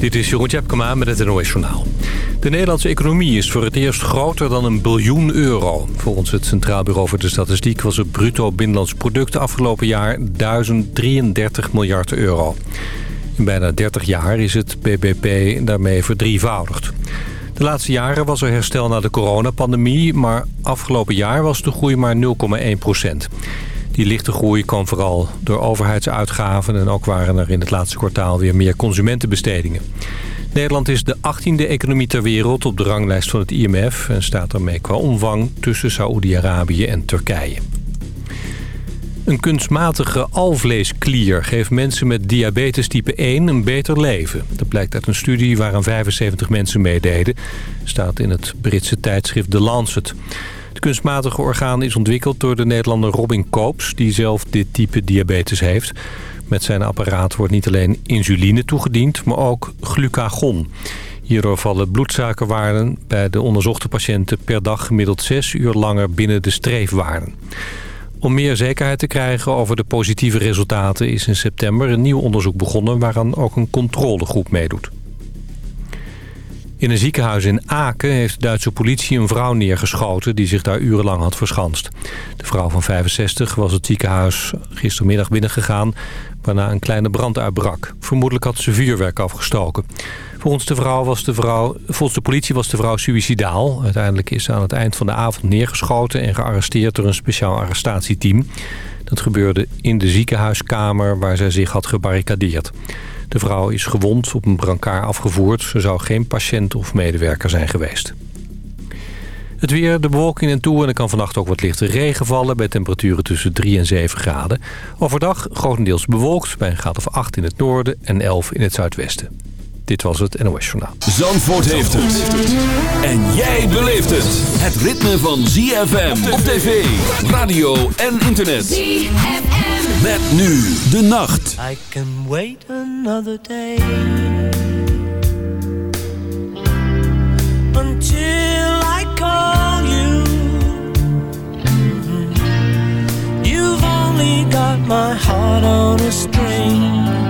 Dit is Jeroen Tjepkema met het NOS Journaal. De Nederlandse economie is voor het eerst groter dan een biljoen euro. Volgens het Centraal Bureau voor de Statistiek was het bruto binnenlands product afgelopen jaar 1033 miljard euro. In bijna 30 jaar is het BBP daarmee verdrievoudigd. De laatste jaren was er herstel na de coronapandemie, maar afgelopen jaar was de groei maar 0,1 procent. Die lichte groei kwam vooral door overheidsuitgaven... en ook waren er in het laatste kwartaal weer meer consumentenbestedingen. Nederland is de 18e economie ter wereld op de ranglijst van het IMF... en staat daarmee qua omvang tussen Saoedi-Arabië en Turkije. Een kunstmatige alvleesklier geeft mensen met diabetes type 1 een beter leven. Dat blijkt uit een studie waaraan 75 mensen meededen. staat in het Britse tijdschrift The Lancet. Het kunstmatige orgaan is ontwikkeld door de Nederlander Robin Koops... die zelf dit type diabetes heeft. Met zijn apparaat wordt niet alleen insuline toegediend, maar ook glucagon. Hierdoor vallen bloedsuikerwaarden bij de onderzochte patiënten... per dag gemiddeld 6 uur langer binnen de streefwaarden. Om meer zekerheid te krijgen over de positieve resultaten... is in september een nieuw onderzoek begonnen... waaraan ook een controlegroep meedoet. In een ziekenhuis in Aken heeft de Duitse politie een vrouw neergeschoten... die zich daar urenlang had verschanst. De vrouw van 65 was het ziekenhuis gistermiddag binnengegaan... waarna een kleine brand uitbrak. Vermoedelijk had ze vuurwerk afgestoken. Volgens de, vrouw was de, vrouw, volgens de politie was de vrouw suicidaal. Uiteindelijk is ze aan het eind van de avond neergeschoten... en gearresteerd door een speciaal arrestatieteam. Dat gebeurde in de ziekenhuiskamer waar zij zich had gebarricadeerd. De vrouw is gewond op een brancard afgevoerd. Ze zou geen patiënt of medewerker zijn geweest. Het weer, de bewolking en toe en er kan vannacht ook wat lichte regen vallen... bij temperaturen tussen 3 en 7 graden. Overdag grotendeels bewolkt bij een graad of 8 in het noorden en 11 in het zuidwesten. Dit was het NOS Journaal. Zandvoort heeft het. En jij beleeft het. Het ritme van ZFM op tv, radio en internet. ZFM. Met nu de nacht. I can wait another day. Until I call you. You've only got my heart on a string.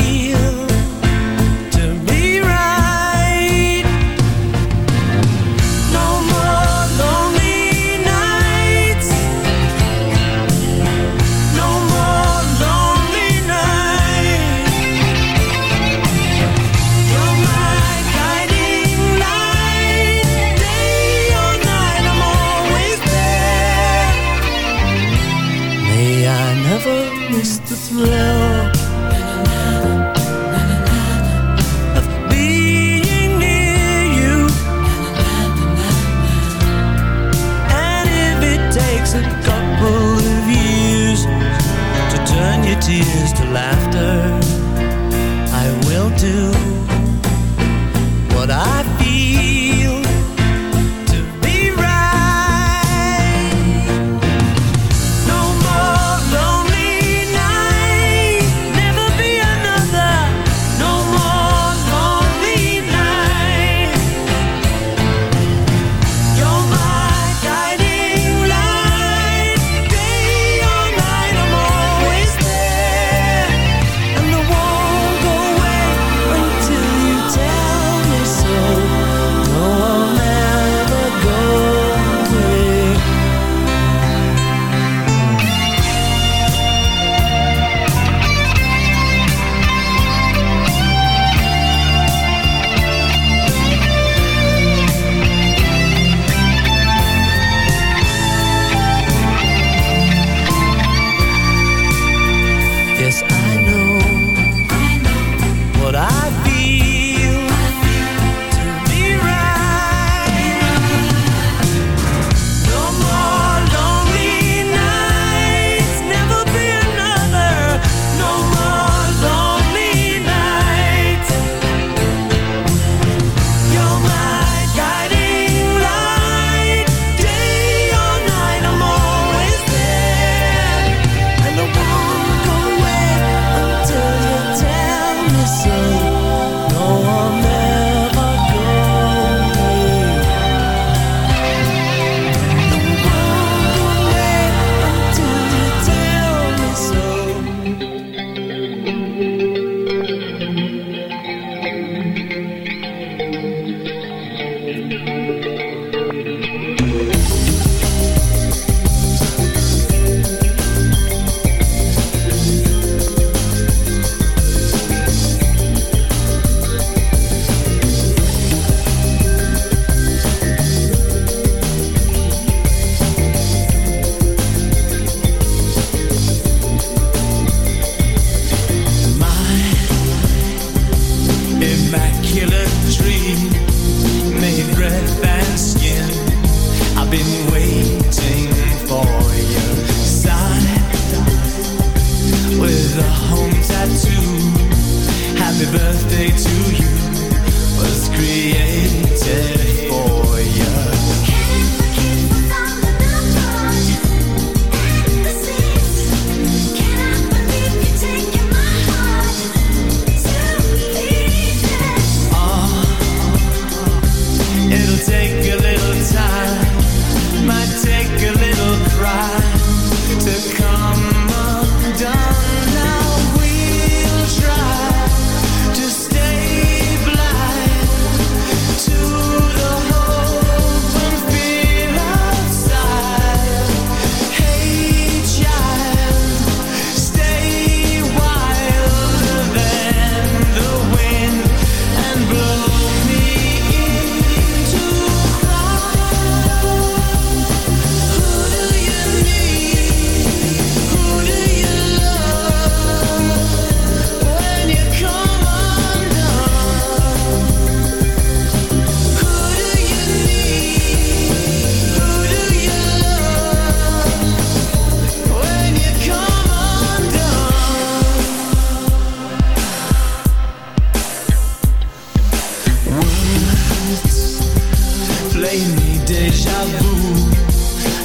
do what I feel.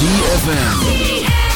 ZFM.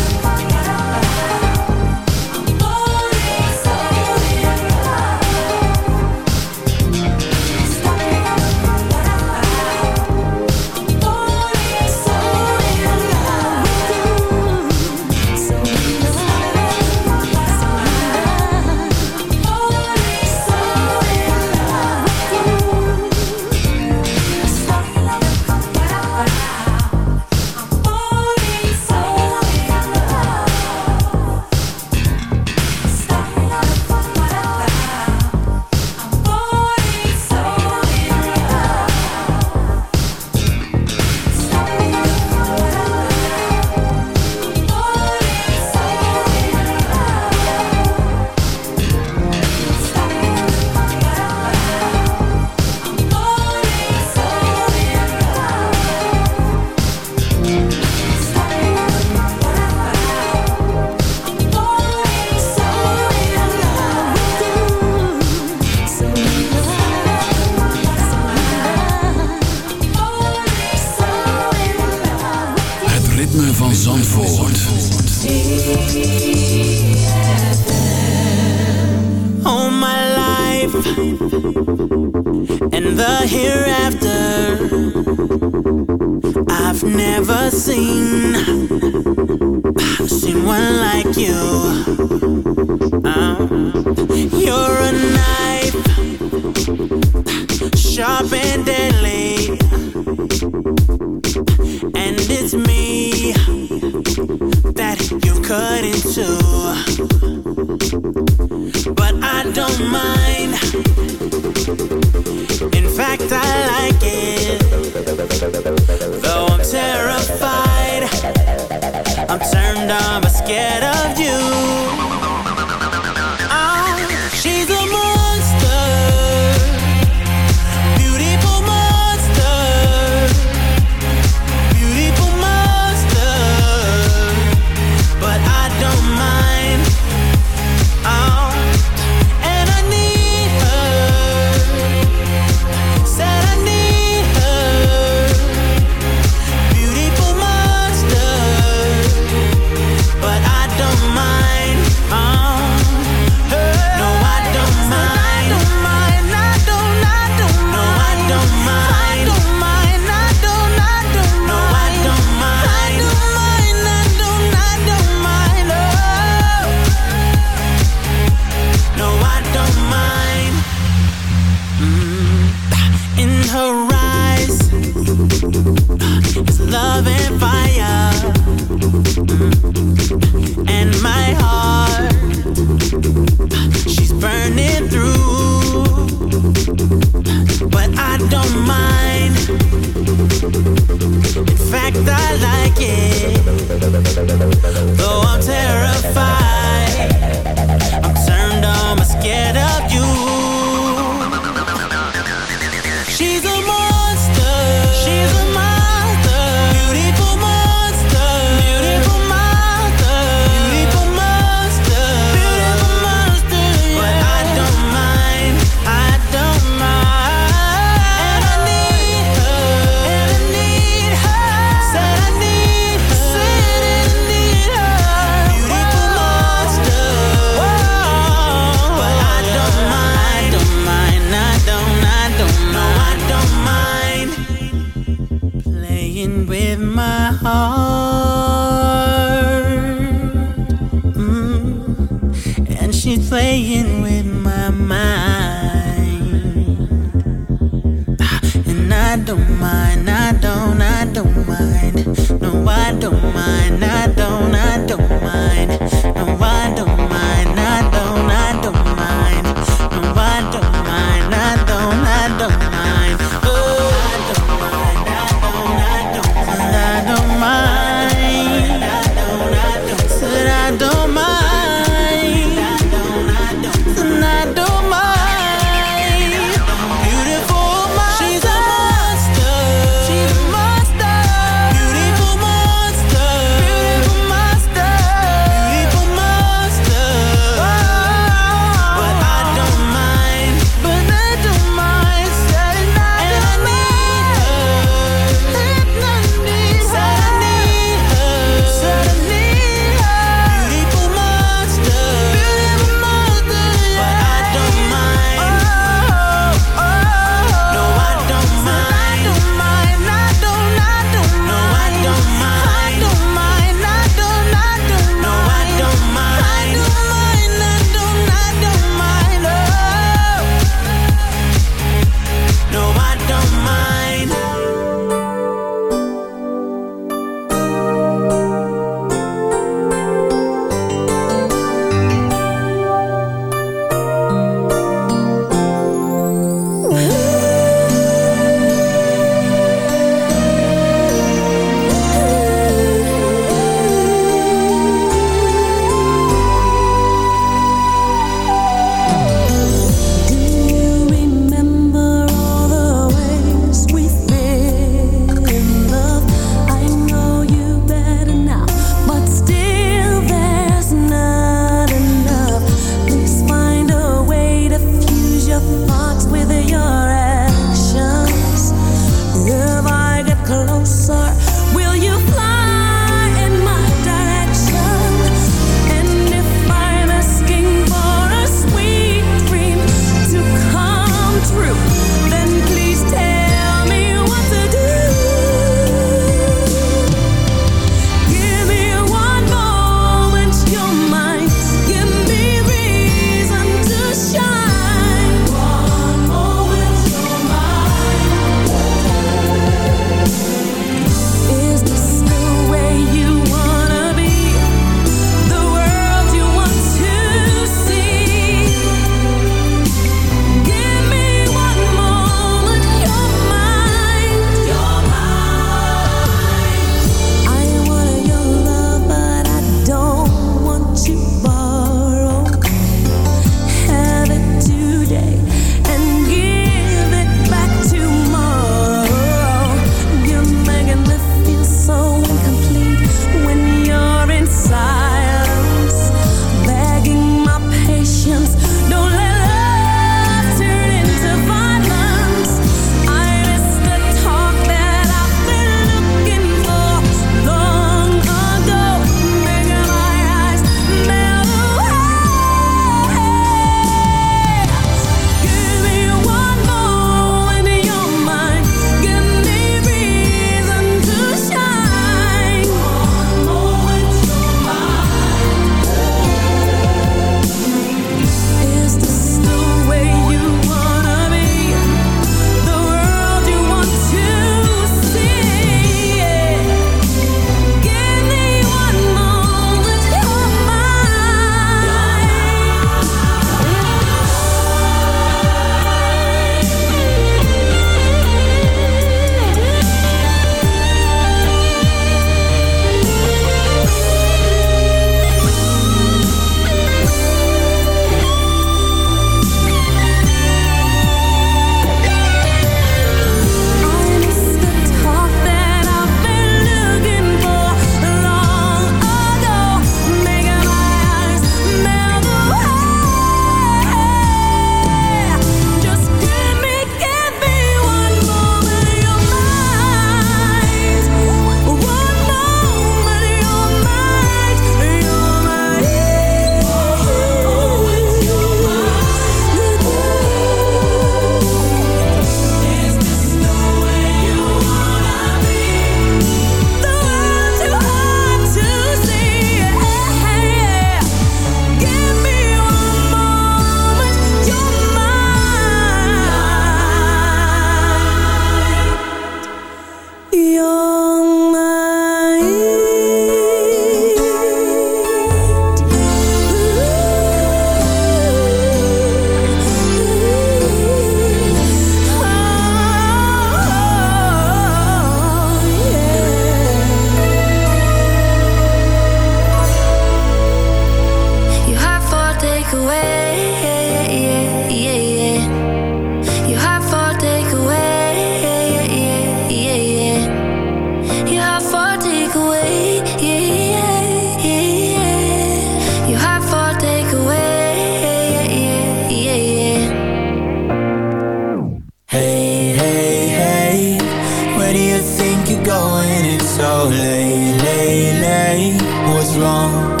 going in so late, late, late What's wrong?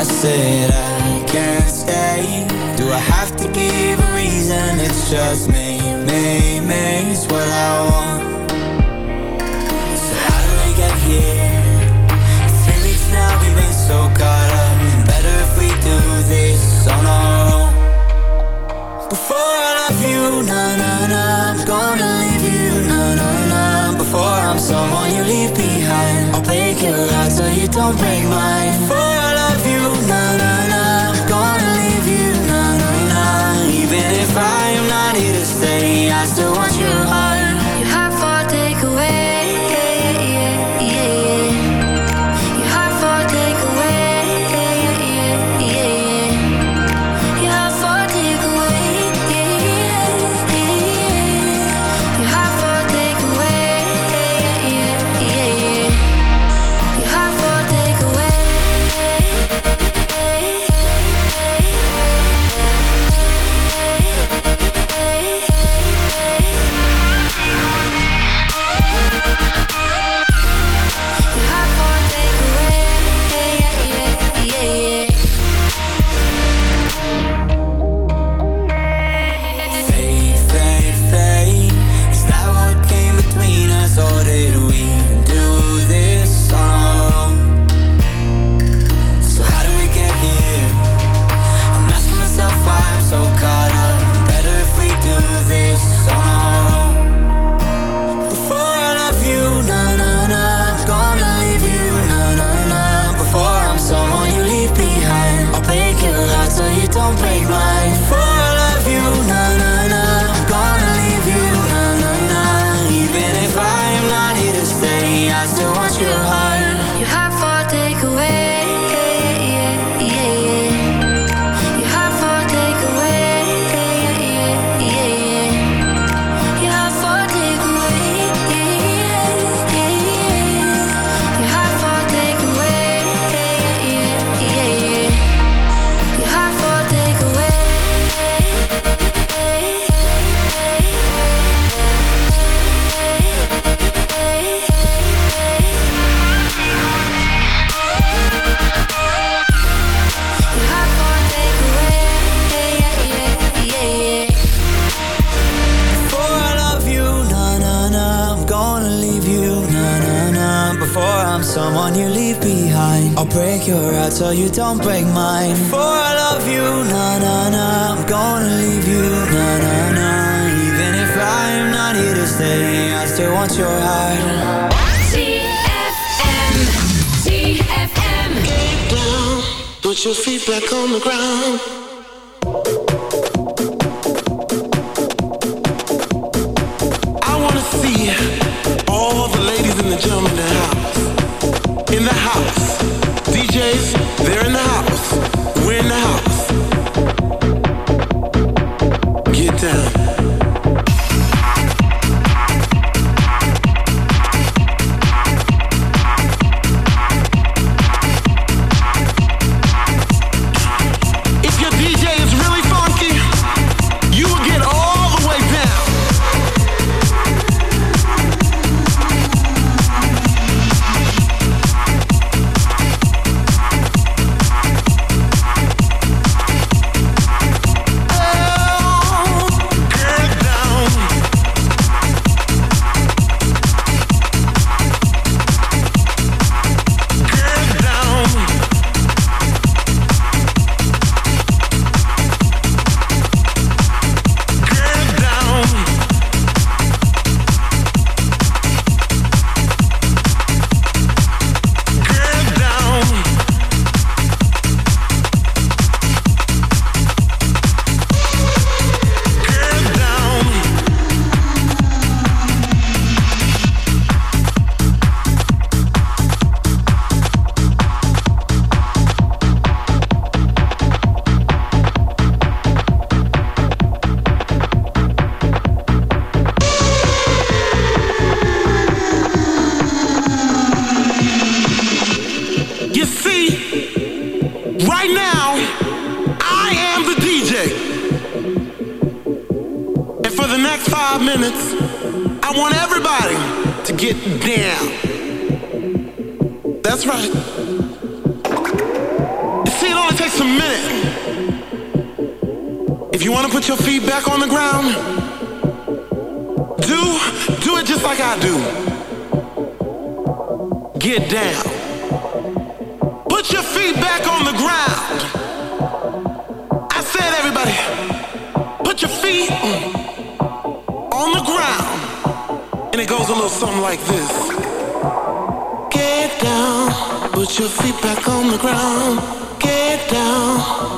I said I can't stay Do I have to give a reason? It's just me, me, me It's what I want someone you leave behind. I'll break your heart so you don't break mine. For I love you, na na na. Gonna leave you, na na na. Even if I am not here to stay, I still your heart so you don't break mine. For I love you, na na na. I'm gonna leave you, na na na. Even if I'm not here to stay, I still want your heart. ZFM, ZFM. Get down, put your feet back on the ground.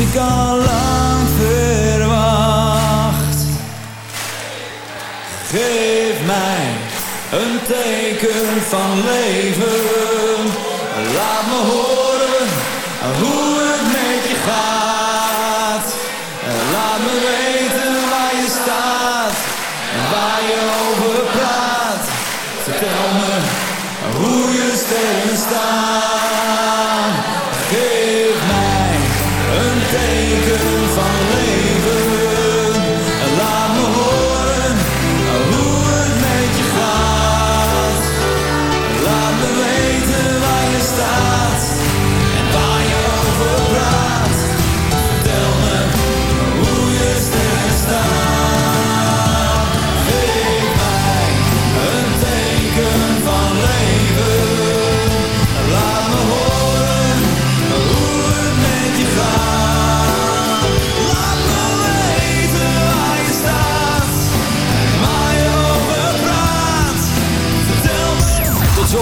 ik al lang verwacht. Geef mij een teken van leven. Laat me horen hoe het met je gaat. Laat me weten waar je staat en waar je over praat. Vertel me hoe je sterren staat.